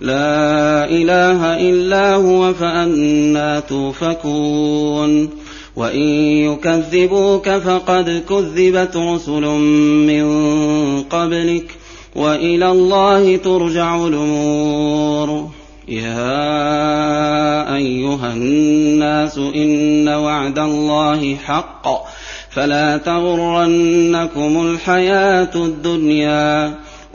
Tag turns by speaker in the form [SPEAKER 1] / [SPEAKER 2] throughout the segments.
[SPEAKER 1] لا إله إلا هو فأنا توفكون. وإن يكذبوك فقد كذبت رسل من قبلك وإلى الله ترجع الأمور. يا أيها الناس إن وعد الله حق. فلا تغرنكم الحياة الدنيا.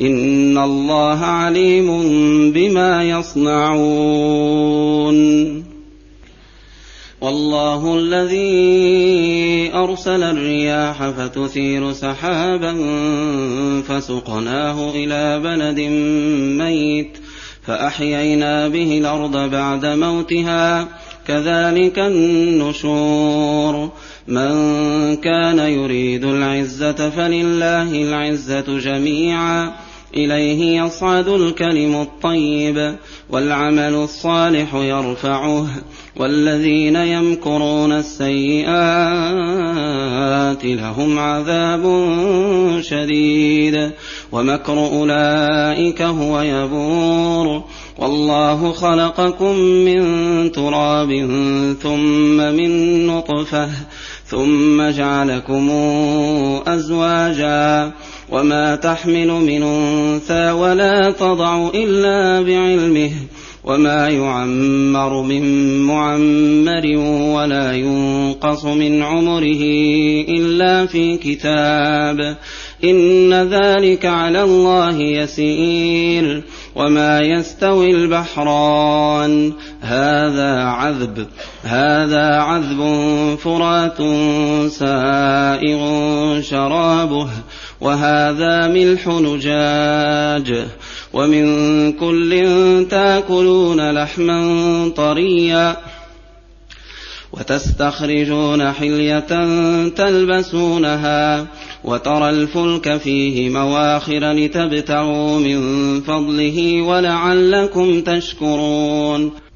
[SPEAKER 1] ان الله عليم بما يصنعون والله الذي ارسل الرياح فتثير سحابا فسقناه إلى بلد ميت فاحيينا به الأرض بعد موتها كذلك النشور من كان يريد العزه فلله العزه جميعا إليه يصعد الكلم الطيب والعمل الصالح يرفعه والذين يمكرون السيئات لهم عذاب شديد. ومكر أولئك هو يبور. والله خلقكم من تراب ثم من نطفة ثم جعلكم أزواجا. وما تحمل من انثى ولا تضع الا بعلمه وما يعمر من معمر ولا ينقص من عمره الا في كتاب ان ذلك على الله يسير وما يستوي البحران هذا عذب هذا عذب فرات سائغ شرابه وهذا ملح نجاج ومن كل تاكلون لحما طريا وتستخرجون حلية تلبسونها وترى الفلك فيه مواخر لتبتغوا من فضله ولعلكم تشكرون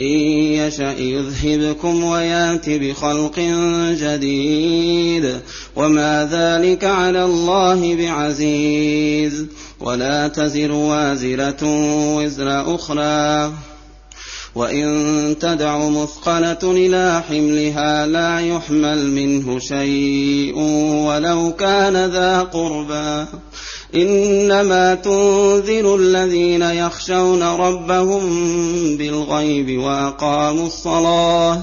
[SPEAKER 1] إن يشأ يذهبكم ويات بخلق جديد وما ذلك على الله بعزيز ولا تزر وازرة وزر أخرى وإن تدع مثقلة إلى حملها لا يحمل منه شيء ولو كان ذا قربى إنما تنذر الذين يخشون ربهم بالغيب وأقاموا الصلاة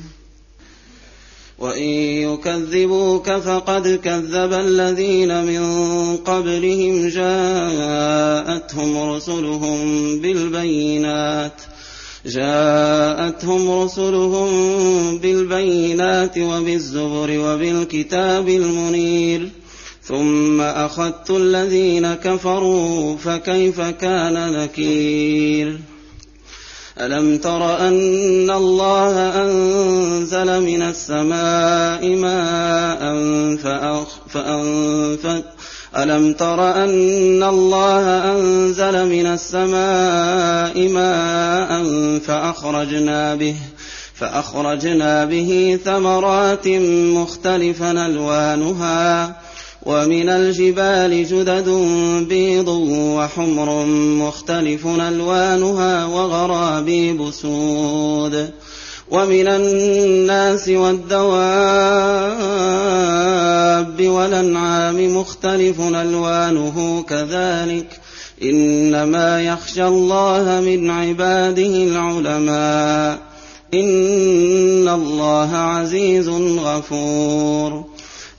[SPEAKER 1] وإن يكذبوك فقد كذب الذين من قبلهم جاءتهم رسلهم بالبينات جاءتهم رسلهم بالبينات وبالزبر وبالكتاب المنير ثم أخذت الذين كفروا فكيف كان نكير ألم تر أن الله أنزل من السماء ماء فأنفت ألم تر أن الله أنزل من السماء ماء فأخرجنا به فأخرجنا به ثمرات مختلفا ألوانها ومن الجبال جدد بيض وحمر مختلف ألوانها وغرابيب سود. ومن الناس والدواب والأنعام مختلف ألوانه كذلك. إنما يخشى الله من عباده العلماء. إن الله عزيز غفور.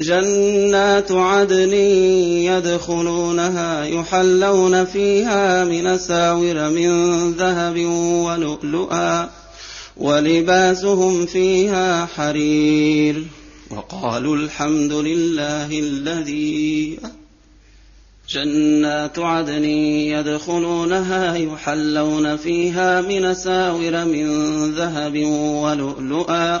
[SPEAKER 1] جنات عدن يدخلونها يحلون فيها من ساور من ذهب ولؤلؤا ولباسهم فيها حرير. وقالوا الحمد لله الذي جنات عدن يدخلونها يحلون فيها من ساور من ذهب ولؤلؤا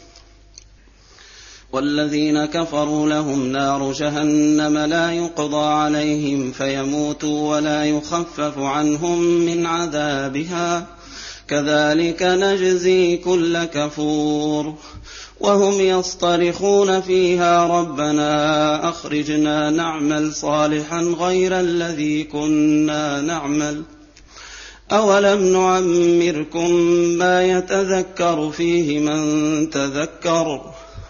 [SPEAKER 1] والذين كفروا لهم نار جهنم لا يقضى عليهم فيموتوا ولا يخفف عنهم من عذابها. كذلك نجزي كل كفور. وهم يصطرخون فيها ربنا أخرجنا نعمل صالحا غير الذي كنا نعمل. أولم نعمركم ما يتذكر فيه من تذكر؟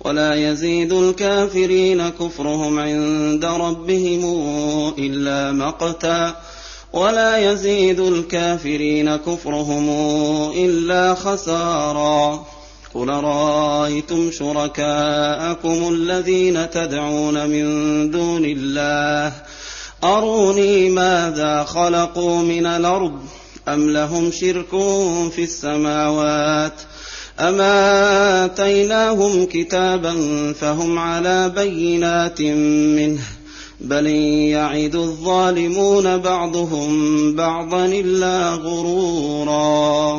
[SPEAKER 1] ولا يزيد الكافرين كفرهم عند ربهم إلا مقتا. ولا يزيد الكافرين كفرهم إلا خسارا. قل رايتم شركاءكم الذين تدعون من دون الله؟ أروني ماذا خلقوا من الأرض أم لهم شرك في السماوات؟ أما آتيناهم كتابا فهم على بينات منه بل يعد الظالمون بعضهم بعضا إلا غرورا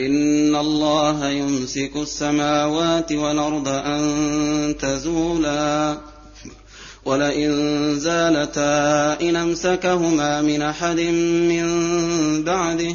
[SPEAKER 1] إن الله يمسك السماوات والأرض أن تزولا ولئن زالتا إن أمسكهما من أحد من بعده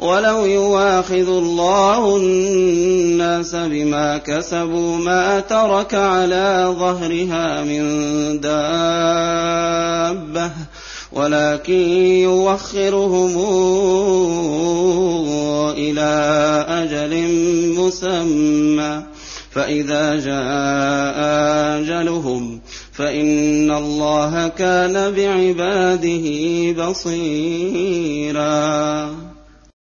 [SPEAKER 1] ولو يواخذ الله الناس بما كسبوا ما ترك على ظهرها من دابه ولكن يوخرهم إلى أجل مسمى فاذا جاء اجلهم فان الله كان بعباده بصيرا